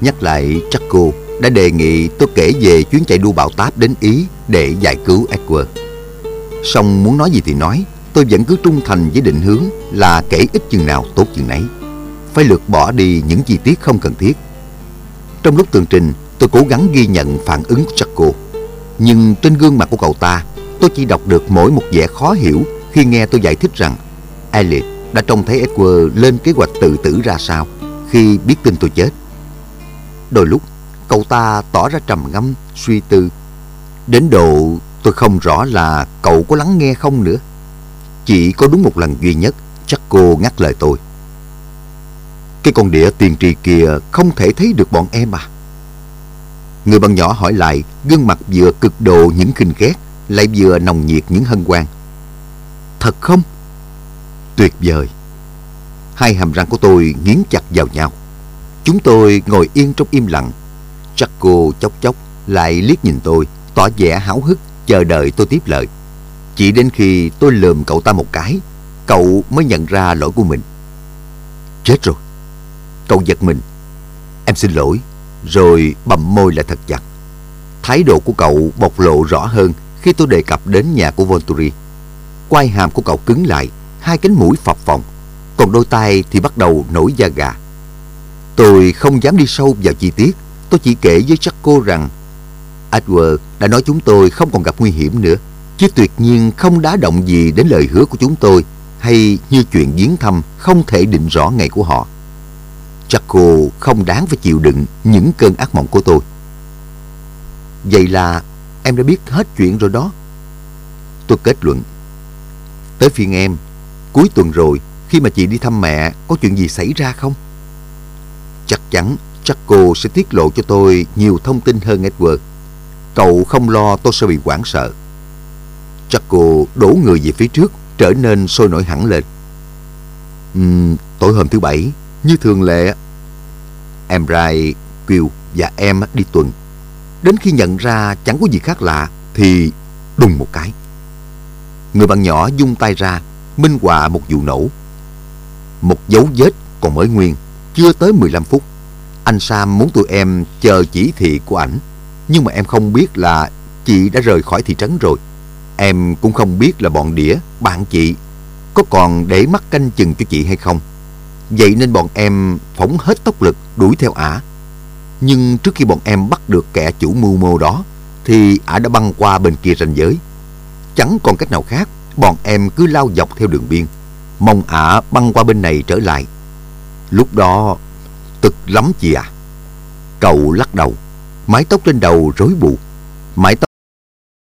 Nhắc lại Chaco đã đề nghị tôi kể về chuyến chạy đua bão táp đến Ý để giải cứu Edward. Xong muốn nói gì thì nói, tôi vẫn cứ trung thành với định hướng là kể ít chừng nào tốt chừng nấy. Phải lược bỏ đi những chi tiết không cần thiết. Trong lúc tường trình, tôi cố gắng ghi nhận phản ứng của Chaco. Nhưng trên gương mặt của cậu ta, tôi chỉ đọc được mỗi một vẻ khó hiểu khi nghe tôi giải thích rằng Elliot đã trông thấy Edward lên kế hoạch tự tử ra sao khi biết tin tôi chết. Đôi lúc, cậu ta tỏ ra trầm ngâm, suy tư. Đến độ tôi không rõ là cậu có lắng nghe không nữa. Chỉ có đúng một lần duy nhất, chắc cô ngắt lời tôi. Cái con đĩa tiền trì kia không thể thấy được bọn em à? Người bạn nhỏ hỏi lại, gương mặt vừa cực độ những khinh ghét, lại vừa nồng nhiệt những hân hoan. Thật không? Tuyệt vời. Hai hàm răng của tôi nghiến chặt vào nhau. Chúng tôi ngồi yên trong im lặng. Chắc cô chốc chốc lại liếc nhìn tôi, tỏ vẻ háo hức, chờ đợi tôi tiếp lời. Chỉ đến khi tôi lườm cậu ta một cái, cậu mới nhận ra lỗi của mình. Chết rồi. Cậu giật mình. Em xin lỗi. Rồi bầm môi lại thật chặt. Thái độ của cậu bộc lộ rõ hơn khi tôi đề cập đến nhà của Volturi. Quai hàm của cậu cứng lại, hai cánh mũi phập phồng, còn đôi tay thì bắt đầu nổi da gà. Tôi không dám đi sâu vào chi tiết, tôi chỉ kể với Jaco rằng Edward đã nói chúng tôi không còn gặp nguy hiểm nữa, chứ tuyệt nhiên không đá động gì đến lời hứa của chúng tôi hay như chuyện viếng thăm không thể định rõ ngày của họ. Jaco không đáng phải chịu đựng những cơn ác mộng của tôi. Vậy là em đã biết hết chuyện rồi đó. Tôi kết luận. Tới phiên em, cuối tuần rồi, khi mà chị đi thăm mẹ, có chuyện gì xảy ra không? Chắc chắn, chắc cô sẽ tiết lộ cho tôi nhiều thông tin hơn Edward. Cậu không lo tôi sẽ bị hoảng sợ. Chắc cô đổ người về phía trước, trở nên sôi nổi hẳn lên. Uhm, tối hôm thứ bảy, như thường lệ, em Rai, Kiều và em đi tuần. Đến khi nhận ra chẳng có gì khác lạ, thì đùng một cái. Người bạn nhỏ dung tay ra, minh họa một vụ nổ. Một dấu vết còn mới nguyên, chưa tới 15 phút. Anh Sam muốn tụi em chờ chỉ thị của ảnh. Nhưng mà em không biết là chị đã rời khỏi thị trấn rồi. Em cũng không biết là bọn đĩa, bạn chị, có còn để mắt canh chừng cho chị hay không. Vậy nên bọn em phóng hết tốc lực đuổi theo ả. Nhưng trước khi bọn em bắt được kẻ chủ mưu mô đó, thì ả đã băng qua bên kia ranh giới. Chẳng còn cách nào khác, bọn em cứ lao dọc theo đường biên, mong ả băng qua bên này trở lại. Lúc đó, tức lắm chị à. Cậu lắc đầu, mái tóc trên đầu rối bù, mái tóc